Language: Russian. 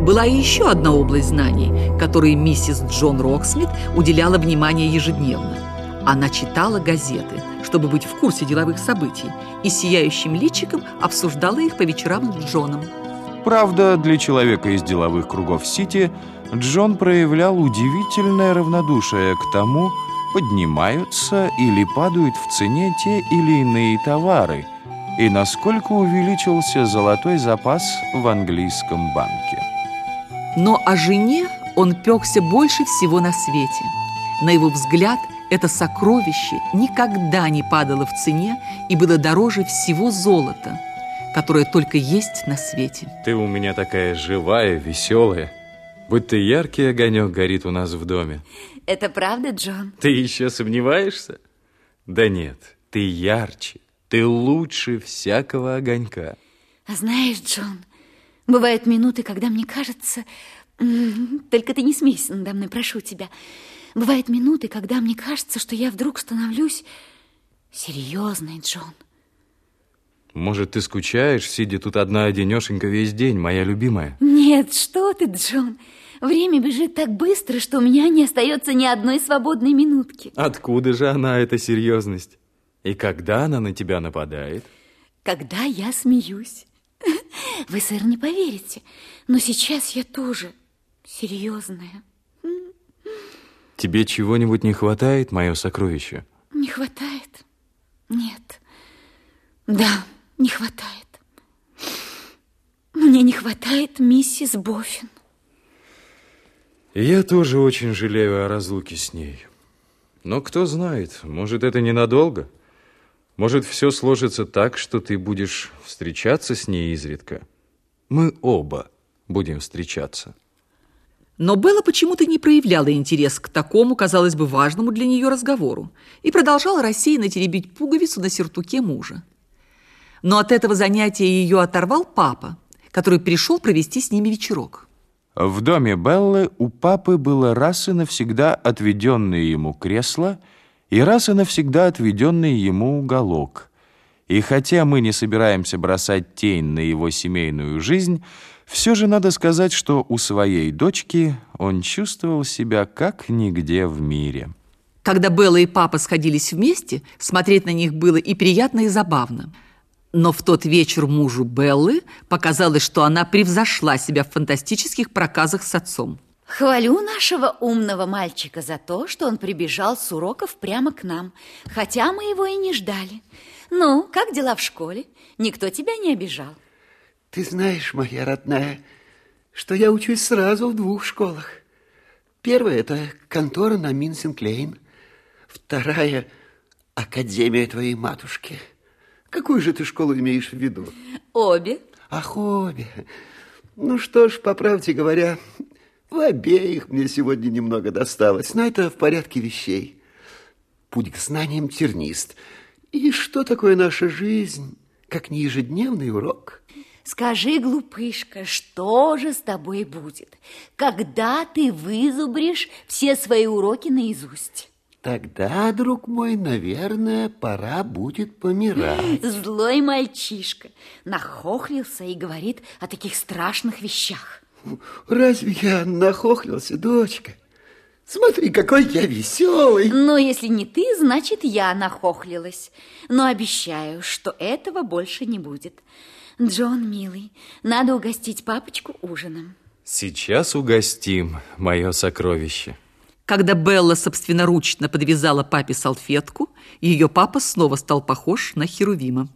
Была и еще одна область знаний, которой миссис Джон Роксмит уделяла внимание ежедневно. Она читала газеты, чтобы быть в курсе деловых событий, и сияющим личиком обсуждала их по вечерам с Джоном. Правда, для человека из деловых кругов Сити Джон проявлял удивительное равнодушие к тому, поднимаются или падают в цене те или иные товары, и насколько увеличился золотой запас в английском банке. Но о жене он пекся больше всего на свете. На его взгляд, это сокровище никогда не падало в цене и было дороже всего золота, которое только есть на свете. Ты у меня такая живая, веселая, будто яркий огонек горит у нас в доме. Это правда, Джон? Ты еще сомневаешься? Да нет, ты ярче, ты лучше всякого огонька. А знаешь, Джон, бывают минуты, когда мне кажется... Только ты не смейся надо мной, прошу тебя. Бывают минуты, когда мне кажется, что я вдруг становлюсь серьезной, Джон. Может, ты скучаешь, сидя тут одна одинешенька весь день, моя любимая? Нет, что ты, Джон. Время бежит так быстро, что у меня не остается ни одной свободной минутки. Откуда же она, эта серьезность? И когда она на тебя нападает? Когда я смеюсь. Вы, сэр, не поверите, но сейчас я тоже серьезная. Тебе чего-нибудь не хватает, мое сокровище? Не хватает? Нет. Да, не хватает. Мне не хватает миссис Боффин. Я тоже очень жалею о разлуке с ней. Но кто знает, может, это ненадолго. Может, все сложится так, что ты будешь встречаться с ней изредка. Мы оба будем встречаться. Но Белла почему-то не проявляла интерес к такому, казалось бы, важному для нее разговору и продолжала рассеянно теребить пуговицу на сюртуке мужа. Но от этого занятия ее оторвал папа, который пришел провести с ними вечерок. В доме Беллы у папы было раз и навсегда отведенное ему кресло и раз и навсегда отведенный ему уголок. И хотя мы не собираемся бросать тень на его семейную жизнь, все же надо сказать, что у своей дочки он чувствовал себя как нигде в мире. Когда Белла и папа сходились вместе, смотреть на них было и приятно, и забавно – но в тот вечер мужу Беллы показалось, что она превзошла себя в фантастических проказах с отцом. Хвалю нашего умного мальчика за то, что он прибежал с уроков прямо к нам, хотя мы его и не ждали. Ну, как дела в школе? Никто тебя не обижал? Ты знаешь, моя родная, что я учусь сразу в двух школах. Первая – это контора на Минсинклейн. Вторая – академия твоей матушки – Какую же ты школу имеешь в виду? Обе. Ах, обе. Ну что ж, по правде говоря, в обеих мне сегодня немного досталось, но это в порядке вещей. Путь к знаниям тернист. И что такое наша жизнь, как не ежедневный урок? Скажи, глупышка, что же с тобой будет, когда ты вызубришь все свои уроки наизусть? Тогда, друг мой, наверное, пора будет помирать. Злой мальчишка нахохлился и говорит о таких страшных вещах. Разве я нахохлился, дочка? Смотри, какой я веселый. Но если не ты, значит, я нахохлилась. Но обещаю, что этого больше не будет. Джон, милый, надо угостить папочку ужином. Сейчас угостим, мое сокровище. Когда Белла собственноручно подвязала папе салфетку, ее папа снова стал похож на Херувима.